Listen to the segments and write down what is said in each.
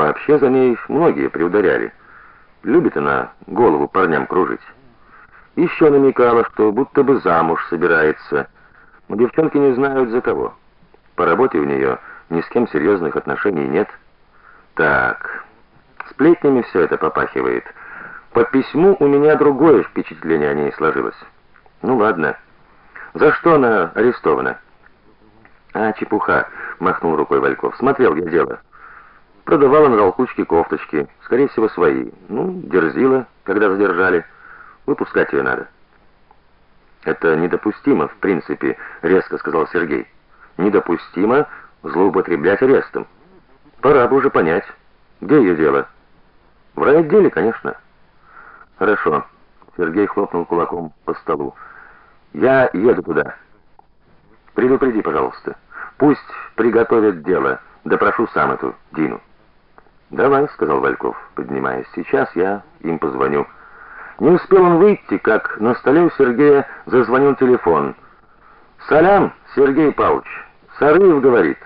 Вообще за ней многие приударяли. Любит она голову парням кружить. Еще намекала, что будто бы замуж собирается. Но девчонки не знают за кого. По работе у нее ни с кем серьезных отношений нет. Так. Сплетнями все это попахивает. По письму у меня другое впечатление о ней сложилось. Ну ладно. За что она арестована? А, чепуха, махнул рукой Вальков. Смотрел я дело. Продавала на толкучке кофточки, скорее всего, свои. Ну, дерзила, когда задержали. Выпускать ее надо. Это недопустимо, в принципе, резко сказал Сергей. Недопустимо злоупотреблять арестом. Пора бы уже понять, где ее дело. В райотделе, конечно. Хорошо. Сергей хлопнул кулаком по столу. Я еду туда. Предупреди, пожалуйста. Пусть приготовят дело. Допрошу сам эту Дину. Давай, сказал Вальков, поднимаясь. Сейчас я им позвоню. Не успел он выйти, как на столе у Сергея зазвонил телефон. "Салям, Сергей Павлович. Сарыев говорит".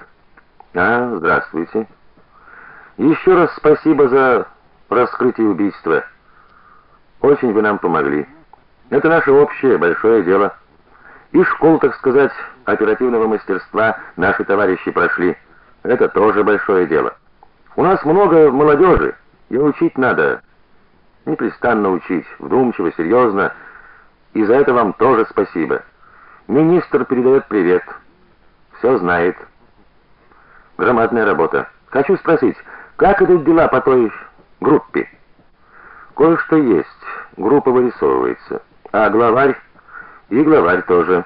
"А, здравствуйте. Еще раз спасибо за раскрытие убийства. Очень вы нам помогли. Это наше общее большое дело. И школу, так сказать, оперативного мастерства наши товарищи прошли. Это тоже большое дело. У нас много молодежи, и учить надо. Непрестанно учить, вдумчиво, серьезно. И за это вам тоже спасибо. Министр передает привет. Все знает. Громадная работа. Хочу спросить, как идут дела по той группе? Кое-что есть. Группа вырисовывается. А главарь и главарь тоже.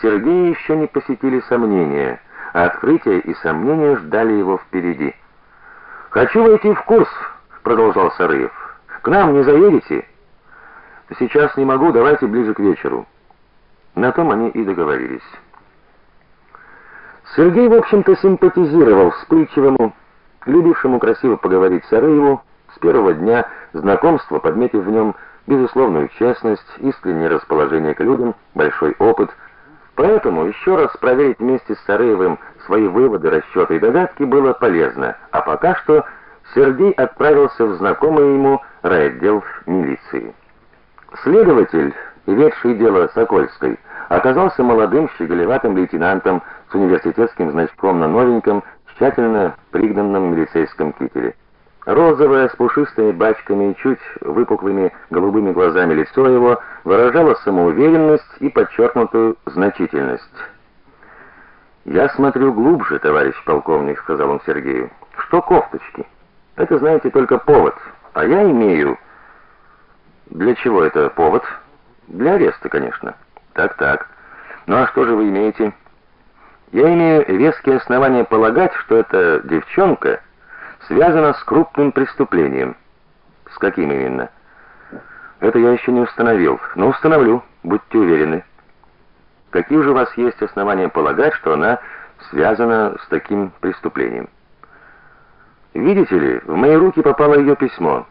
Сергея еще не посетили сомнения а открытие и сомнения ждали его впереди. "Хочу войти в курс", продолжал Сарыев. "К нам не заедете?" "Сейчас не могу, давайте ближе к вечеру". На том они и договорились. Сергей, в общем-то, симпатизировал вспыльчивому, любившему красиво поговорить Сарыеву, с первого дня знакомства подметив в нем безусловную честность, искреннее расположение к людям, большой опыт – Поэтому еще раз проверить вместе с Сарыевым свои выводы, расчеты и догадки было полезно. А пока что Сергей отправился в знакомый ему райотдел милиции. Следователь, ведший дело Сокольской, оказался молодым щеголеватым лейтенантом с университетским значком на новеньком, тщательно пригнанном милицейском кителе. Розовое с пушистыми бачками и чуть выпуклыми голубыми глазами лицо его выражало самоуверенность и подчеркнутую значительность. "Я смотрю глубже, товарищ полковник", сказал он Сергею. "Что кофточки? Это, знаете, только повод, а я имею Для чего это повод? Для ареста, конечно. Так-так. Ну а что же вы имеете? Я имею веские основания полагать, что эта девчонка связано с крупным преступлением. С каким именно? Это я еще не установил, но установлю, будьте уверены. Какие же у вас есть основания полагать, что она связана с таким преступлением? Видите ли, в мои руки попало ее письмо.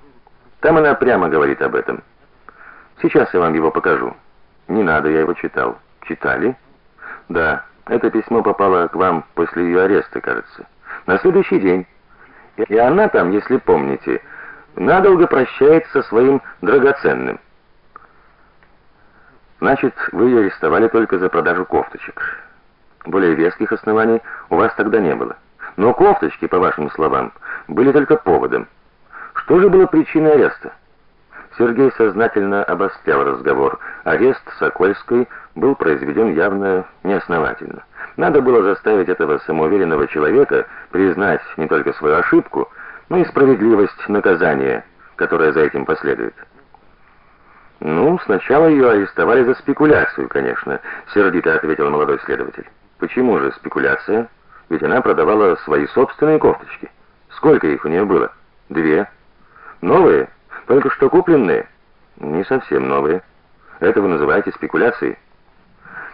Там она прямо говорит об этом. Сейчас я вам его покажу. Не надо, я его читал. Читали? Да, это письмо попало к вам после ее ареста, кажется. На следующий день и она там, если помните, надолго прощается со своим драгоценным. Значит, вы ее арестовали только за продажу кофточек. Более веских оснований у вас тогда не было. Но кофточки, по вашим словам, были только поводом. Что же было причиной ареста? Сергей сознательно обострял разговор. Арест Сокольской был произведен явно неосновательно. Надо было заставить этого самоуверенного человека признать не только свою ошибку, но и справедливость наказания, которое за этим последует. Ну, сначала ее арестовали за спекуляцию, конечно, сердито ответил молодой следователь. Почему же спекуляция? Ведь она продавала свои собственные кофточки. Сколько их у нее было? Две. Новые? Только что купленные? Не совсем новые. Это вы называете спекуляцией?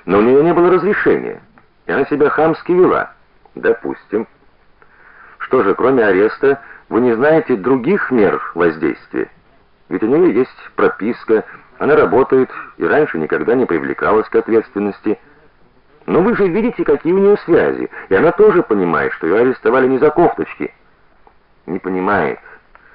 Но у нее не было разрешения. И она себя хамски вела. Допустим. Что же, кроме ареста, вы не знаете других мер воздействия? Ведь у нее есть прописка, она работает и раньше никогда не привлекалась к ответственности. Но вы же видите, какие у нее связи, и она тоже понимает, что ее арестовали не за кофточки. не понимает,